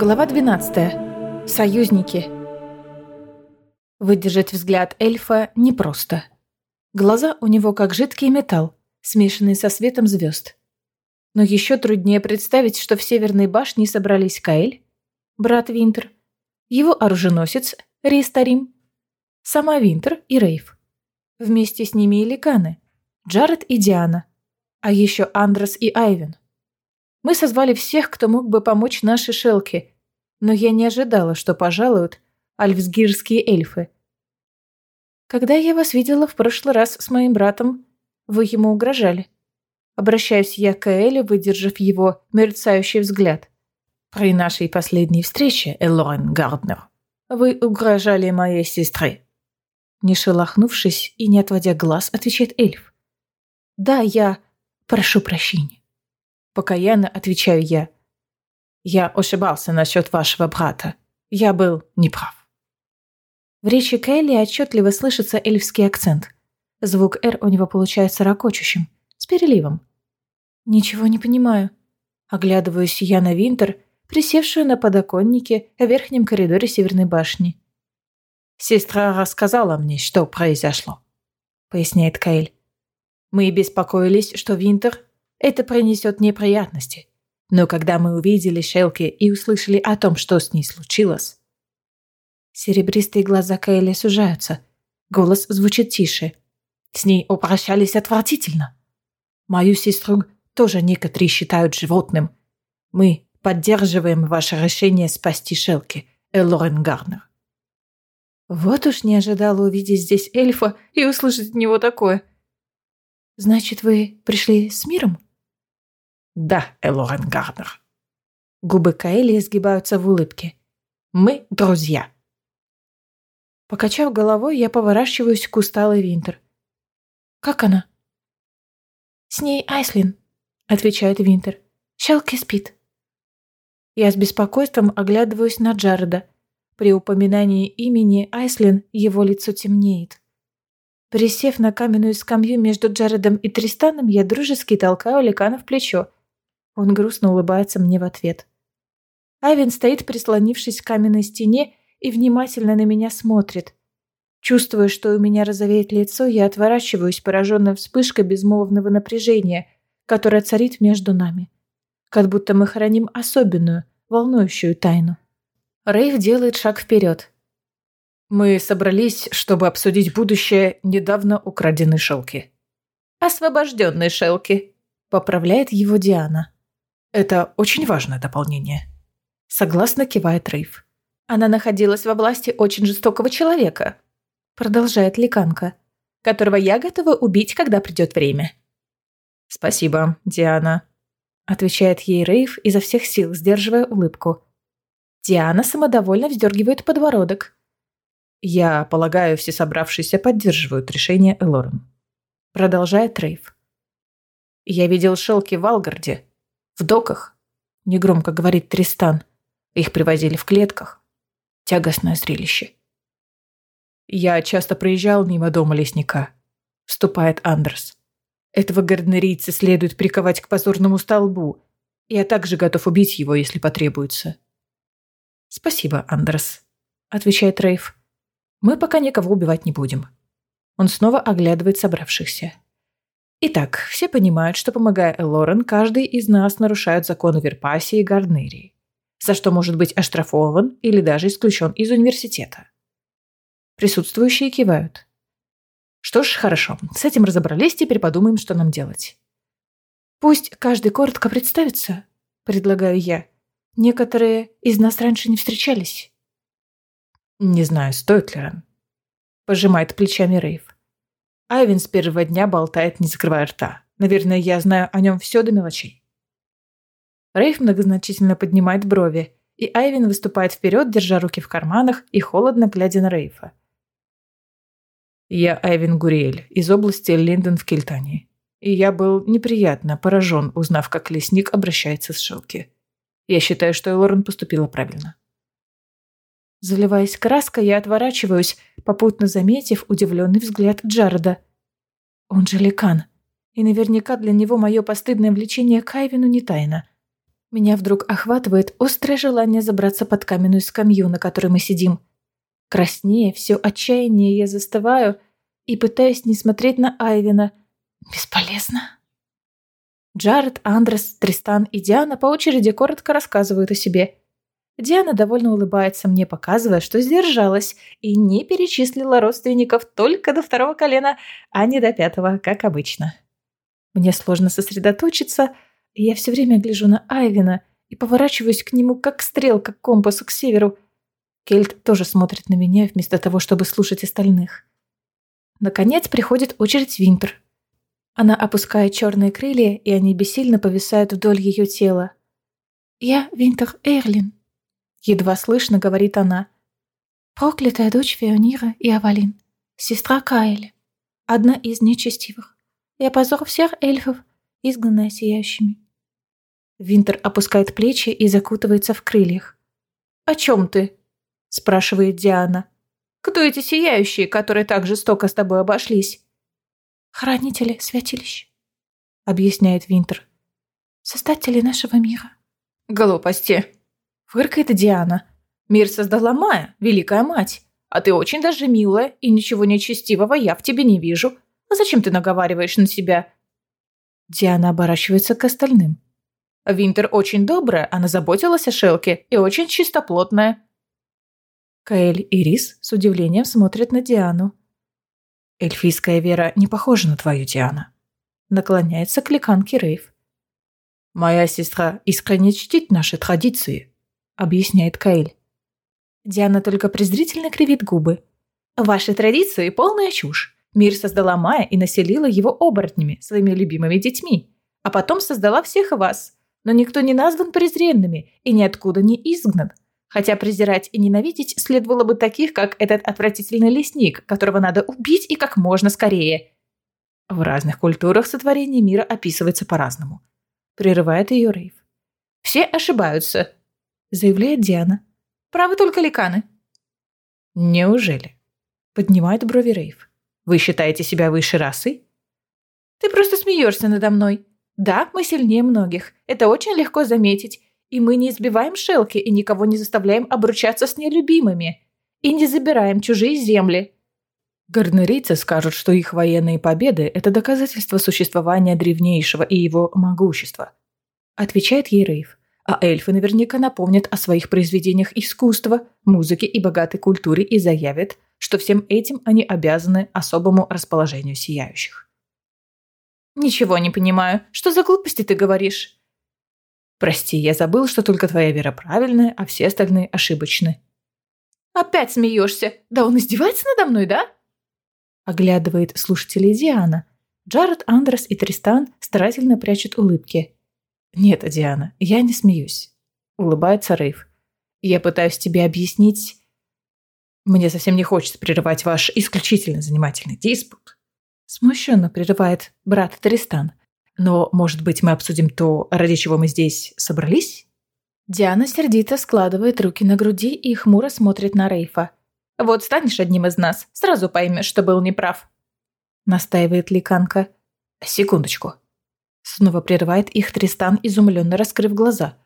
Глава 12. Союзники. Выдержать взгляд эльфа непросто. Глаза у него как жидкий металл, смешанный со светом звезд. Но еще труднее представить, что в Северной башне собрались Каэль, брат Винтер, его оруженосец Ристарим, сама Винтер и Рейв. Вместе с ними и Ликаны, Джаред и Диана, а еще Андрес и Айвен. Мы созвали всех, кто мог бы помочь нашей Шелке, но я не ожидала, что пожалуют альфсгирские эльфы. Когда я вас видела в прошлый раз с моим братом, вы ему угрожали. Обращаюсь я к Эле, выдержав его мерцающий взгляд. При нашей последней встрече, Элорен Гарднер, вы угрожали моей сестре. Не шелохнувшись и не отводя глаз, отвечает эльф. Да, я прошу прощения. Покаянно отвечаю я. Я ошибался насчет вашего брата. Я был неправ. В речи Келли отчетливо слышится эльфский акцент. Звук «р» у него получается ракочущим, с переливом. Ничего не понимаю. Оглядываюсь я на Винтер, присевшую на подоконнике в верхнем коридоре Северной башни. «Сестра рассказала мне, что произошло», — поясняет Каэль. «Мы беспокоились, что Винтер это принесет неприятности. Но когда мы увидели Шелки и услышали о том, что с ней случилось... Серебристые глаза Кайли сужаются. Голос звучит тише. С ней обращались отвратительно. Мою сестру тоже некоторые считают животным. Мы поддерживаем ваше решение спасти Шелки, Элорен Гарнер. Вот уж не ожидала увидеть здесь эльфа и услышать от него такое. «Значит, вы пришли с миром?» «Да, Элорен Гарнер». Губы Каэли сгибаются в улыбке. «Мы друзья». Покачав головой, я поворачиваюсь к усталой Винтер. «Как она?» «С ней Айслин», — отвечает Винтер. «Щелки спит». Я с беспокойством оглядываюсь на Джареда. При упоминании имени Айслин его лицо темнеет. Присев на каменную скамью между Джаредом и Тристаном, я дружески толкаю Ликана в плечо. Он грустно улыбается мне в ответ. Айвен стоит, прислонившись к каменной стене, и внимательно на меня смотрит. Чувствуя, что у меня розовеет лицо, я отворачиваюсь, пораженная вспышкой безмолвного напряжения, которое царит между нами. Как будто мы храним особенную, волнующую тайну. Рейв делает шаг вперед. Мы собрались, чтобы обсудить будущее недавно украденной шелки. «Освобожденной шелки», — поправляет его Диана. Это очень важное дополнение. Согласно кивает Рейв. Она находилась во власти очень жестокого человека. Продолжает Ликанка. Которого я готова убить, когда придет время. Спасибо, Диана. Отвечает ей Рейв изо всех сил, сдерживая улыбку. Диана самодовольно вздергивает подбородок. «Я полагаю, все собравшиеся поддерживают решение Элорен», — продолжает Рейв. «Я видел шелки в Алгарде, в доках, негромко говорит Тристан. Их привозили в клетках. Тягостное зрелище. Я часто проезжал мимо дома лесника. Вступает Андерс. Этого гарднерийца следует приковать к позорному столбу. Я также готов убить его, если потребуется. Спасибо, Андерс, отвечает Рейв. Мы пока никого убивать не будем. Он снова оглядывает собравшихся. Итак, все понимают, что, помогая Элорен, каждый из нас нарушает законы Верпасии и Гарднерии, за что может быть оштрафован или даже исключен из университета. Присутствующие кивают. Что ж, хорошо, с этим разобрались, теперь подумаем, что нам делать. Пусть каждый коротко представится, предлагаю я. Некоторые из нас раньше не встречались. Не знаю, стоит ли, Рен. Пожимает плечами Рейв. Айвен с первого дня болтает, не закрывая рта. Наверное, я знаю о нем все до мелочей. Рейф многозначительно поднимает брови, и Айвен выступает вперед, держа руки в карманах и холодно глядя на Рейфа. Я Айвен Гуриэль из области Линден в Кельтании. И я был неприятно поражен, узнав, как лесник обращается с Шелки. Я считаю, что Элорен поступила правильно. Заливаясь краской, я отворачиваюсь, попутно заметив удивленный взгляд Джареда. Он же Ликан. И наверняка для него мое постыдное влечение к Айвину не тайна. Меня вдруг охватывает острое желание забраться под каменную скамью, на которой мы сидим. Краснее, все отчаяние я застываю и пытаюсь не смотреть на Айвина. Бесполезно. Джаред, Андрес, Тристан и Диана по очереди коротко рассказывают о себе. Диана довольно улыбается мне, показывая, что сдержалась и не перечислила родственников только до второго колена, а не до пятого, как обычно. Мне сложно сосредоточиться – и я все время гляжу на Айвина и поворачиваюсь к нему, как стрелка к компасу к северу. Кельт тоже смотрит на меня, вместо того, чтобы слушать остальных. Наконец приходит очередь Винтер. Она опускает черные крылья, и они бессильно повисают вдоль ее тела. «Я Винтер Эрлин», — едва слышно говорит она. «Проклятая дочь Феонира и Авалин, сестра Каэля, одна из нечестивых. Я позор всех эльфов, изгнанная сияющими. Винтер опускает плечи и закутывается в крыльях. «О чем ты?» – спрашивает Диана. «Кто эти сияющие, которые так жестоко с тобой обошлись?» «Хранители святилищ», – объясняет Винтер. «Создатели нашего мира». «Глупости», – фыркает Диана. «Мир создала Майя, Великая Мать. А ты очень даже милая, и ничего нечестивого я в тебе не вижу. А зачем ты наговариваешь на себя?» Диана оборачивается к остальным. Винтер очень добрая, она заботилась о Шелке и очень чистоплотная. Каэль и Рис с удивлением смотрят на Диану. «Эльфийская вера не похожа на твою, Диана», — наклоняется к ликанке Рейв. «Моя сестра искренне чтит наши традиции», — объясняет Каэль. Диана только презрительно кривит губы. «Ваши традиции — полная чушь. Мир создала Майя и населила его оборотнями, своими любимыми детьми. А потом создала всех вас но никто не назван презренными и ниоткуда не изгнан. Хотя презирать и ненавидеть следовало бы таких, как этот отвратительный лесник, которого надо убить и как можно скорее. В разных культурах сотворение мира описывается по-разному. Прерывает ее Рейв. «Все ошибаются», — заявляет Диана. «Правы только ликаны». «Неужели?» — поднимает брови Рейв. «Вы считаете себя высшей расой?» «Ты просто смеешься надо мной», да, мы сильнее многих. Это очень легко заметить. И мы не избиваем шелки и никого не заставляем обручаться с нелюбимыми. И не забираем чужие земли. Гарнерийцы скажут, что их военные победы – это доказательство существования древнейшего и его могущества. Отвечает ей Рейв. А эльфы наверняка напомнят о своих произведениях искусства, музыке и богатой культуре и заявят, что всем этим они обязаны особому расположению сияющих. «Ничего не понимаю. Что за глупости ты говоришь?» «Прости, я забыл, что только твоя вера правильная, а все остальные ошибочны». «Опять смеешься? Да он издевается надо мной, да?» Оглядывает слушателей Диана. Джаред, Андрес и Тристан старательно прячут улыбки. «Нет, Диана, я не смеюсь», — улыбается Рейв. «Я пытаюсь тебе объяснить...» Мне совсем не хочется прерывать ваш исключительно занимательный диспут. Смущенно прерывает брат Тристан. Но, может быть, мы обсудим то, ради чего мы здесь собрались? Диана сердито складывает руки на груди и хмуро смотрит на Рейфа. «Вот станешь одним из нас, сразу поймешь, что был неправ», — настаивает Ликанка. «Секундочку». Снова прерывает их Тристан, изумленно раскрыв глаза.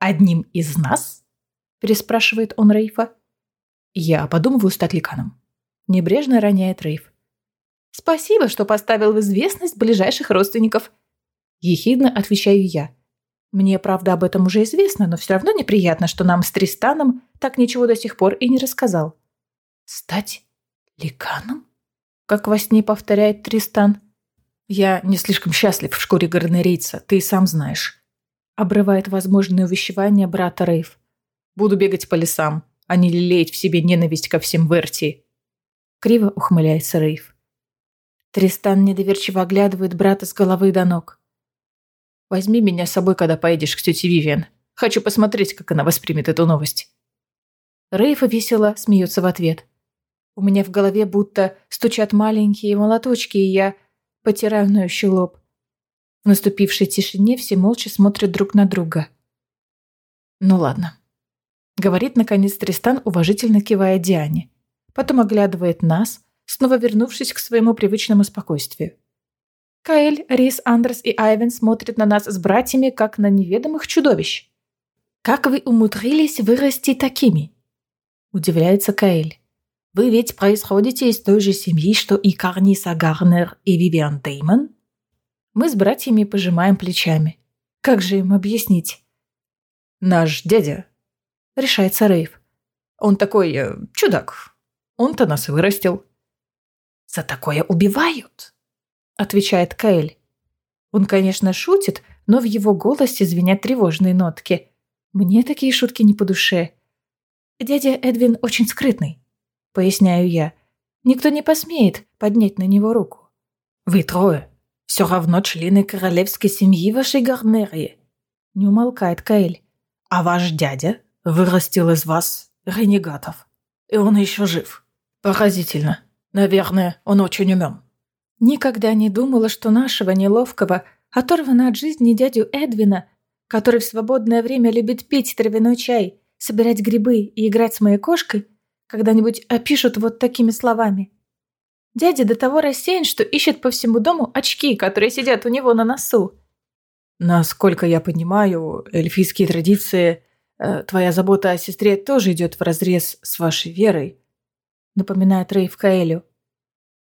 «Одним из нас?» — переспрашивает он Рейфа. «Я подумываю стать Ликаном». Небрежно роняет Рейф. Спасибо, что поставил в известность ближайших родственников. Ехидно отвечаю я. Мне, правда, об этом уже известно, но все равно неприятно, что нам с Тристаном так ничего до сих пор и не рассказал. Стать ликаном? Как во сне повторяет Тристан. Я не слишком счастлив в шкуре гарнерийца, ты и сам знаешь. Обрывает возможное увещевание брата Рейв. Буду бегать по лесам, а не лелеять в себе ненависть ко всем Верти. Криво ухмыляется Рейв. Тристан недоверчиво оглядывает брата с головы до ног. «Возьми меня с собой, когда поедешь к тете Вивиан. Хочу посмотреть, как она воспримет эту новость». Рейфа весело смеется в ответ. У меня в голове будто стучат маленькие молоточки, и я потираю ноющий лоб. В наступившей тишине все молча смотрят друг на друга. «Ну ладно», — говорит наконец Тристан, уважительно кивая Диане. Потом оглядывает нас — снова вернувшись к своему привычному спокойствию. Каэль, Рис, Андерс и Айвен смотрят на нас с братьями, как на неведомых чудовищ. Как вы умудрились вырасти такими?» Удивляется Каэль. «Вы ведь происходите из той же семьи, что и Карниса Гарнер и Вивиан Деймон?» Мы с братьями пожимаем плечами. Как же им объяснить? «Наш дядя», — решается Рейв. «Он такой э, чудак. Он-то нас вырастил». «За такое убивают», — отвечает Каэль. Он, конечно, шутит, но в его голосе звенят тревожные нотки. Мне такие шутки не по душе. «Дядя Эдвин очень скрытный», — поясняю я. «Никто не посмеет поднять на него руку». «Вы трое. Все равно члены королевской семьи вашей Гарнерии», — не умолкает Каэль. «А ваш дядя вырастил из вас ренегатов. И он еще жив. Поразительно. Наверное, он очень умен». Никогда не думала, что нашего неловкого, оторванного от жизни дядю Эдвина, который в свободное время любит пить травяной чай, собирать грибы и играть с моей кошкой, когда-нибудь опишут вот такими словами. Дядя до того рассеян, что ищет по всему дому очки, которые сидят у него на носу. Насколько я понимаю, эльфийские традиции, э, твоя забота о сестре тоже идет вразрез с вашей верой, напоминает Рейв Каэлю.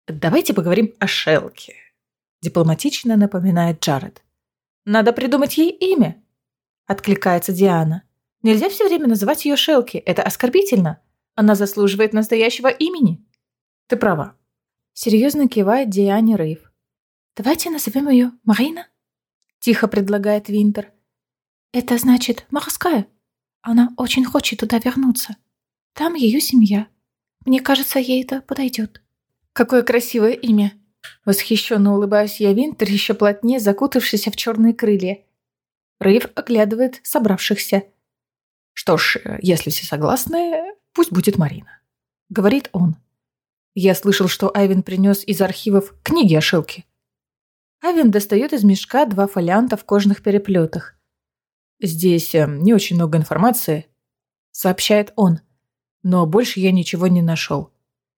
«Давайте поговорим о Шелке», — дипломатично напоминает Джаред. «Надо придумать ей имя», — откликается Диана. «Нельзя все время называть ее Шелки, это оскорбительно. Она заслуживает настоящего имени». «Ты права». Серьезно кивает Диане Рейв. «Давайте назовем ее Марина», — тихо предлагает Винтер. «Это значит морская. Она очень хочет туда вернуться. Там ее семья. Мне кажется, ей это подойдет». Какое красивое имя!» Восхищенно улыбаюсь я Винтер, еще плотнее закутавшийся в черные крылья. Рейв оглядывает собравшихся. «Что ж, если все согласны, пусть будет Марина», — говорит он. «Я слышал, что Айвен принес из архивов книги о Шелке». Айвен достает из мешка два фолианта в кожаных переплетах. «Здесь э, не очень много информации», — сообщает он. «Но больше я ничего не нашел.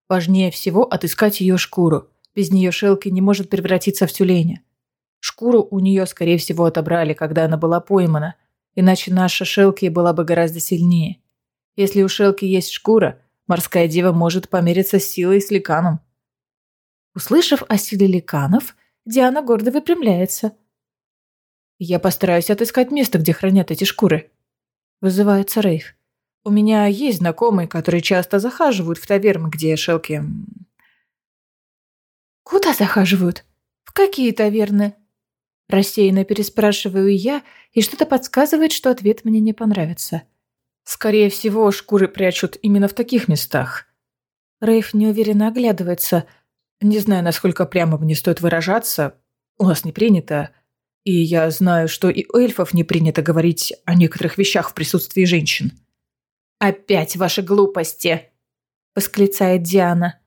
Важнее всего отыскать ее шкуру. Без нее Шелки не может превратиться в тюленя. Шкуру у нее, скорее всего, отобрали, когда она была поймана, иначе наша Шелки была бы гораздо сильнее. Если у Шелки есть шкура, морская дева может помериться силой с ликаном. Услышав о силе ликанов, Диана гордо выпрямляется. «Я постараюсь отыскать место, где хранят эти шкуры», — вызывается Рейв. У меня есть знакомые, которые часто захаживают в таверны, где шелки... Куда захаживают? В какие таверны? Рассеянно переспрашиваю я, и что-то подсказывает, что ответ мне не понравится. Скорее всего, шкуры прячут именно в таких местах. Рейф неуверенно оглядывается. Не знаю, насколько прямо мне стоит выражаться. У нас не принято. И я знаю, что и у эльфов не принято говорить о некоторых вещах в присутствии женщин. «Опять ваши глупости!» — восклицает Диана.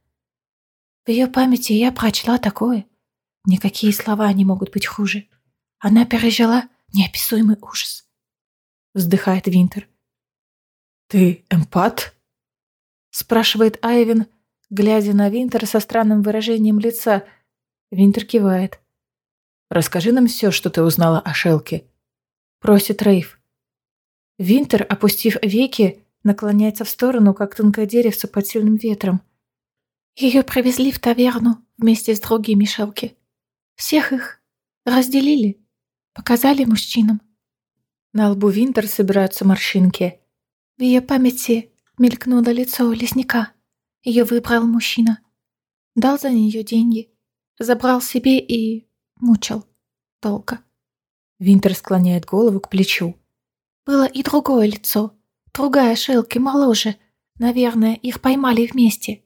В ее памяти я прочла такое. Никакие слова не могут быть хуже. Она пережила неописуемый ужас. Вздыхает Винтер. «Ты эмпат?» Спрашивает Айвен, глядя на Винтер со странным выражением лица. Винтер кивает. «Расскажи нам все, что ты узнала о Шелке», — просит Рейв. Винтер, опустив веки, наклоняется в сторону, как тонкое деревце под сильным ветром. Ее привезли в таверну вместе с другими шелки. Всех их разделили, показали мужчинам. На лбу Винтер собираются морщинки. В ее памяти мелькнуло лицо лесника. Ее выбрал мужчина. Дал за нее деньги. Забрал себе и мучил. Долго. Винтер склоняет голову к плечу. Было и другое лицо. Другая Шелки моложе. Наверное, их поймали вместе.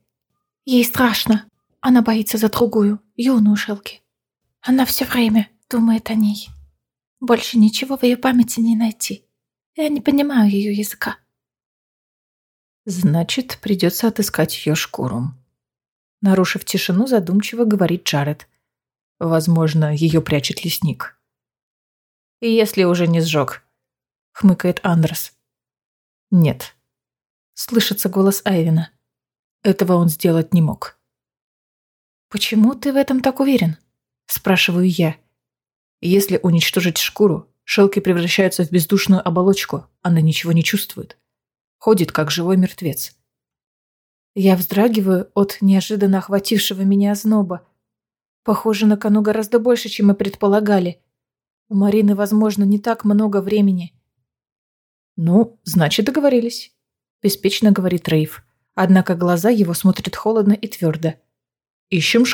Ей страшно. Она боится за другую, юную Шелки. Она все время думает о ней. Больше ничего в ее памяти не найти. Я не понимаю ее языка. Значит, придется отыскать ее шкуру. Нарушив тишину, задумчиво говорит Джаред. Возможно, ее прячет лесник. И если уже не сжег, хмыкает Андрес. «Нет». Слышится голос Айвина. Этого он сделать не мог. «Почему ты в этом так уверен?» Спрашиваю я. Если уничтожить шкуру, шелки превращаются в бездушную оболочку, она ничего не чувствует. Ходит, как живой мертвец. Я вздрагиваю от неожиданно охватившего меня озноба. Похоже, на кону гораздо больше, чем мы предполагали. У Марины, возможно, не так много времени. «Ну, значит, договорились», – беспечно говорит Рейв. Однако глаза его смотрят холодно и твердо. «Ищем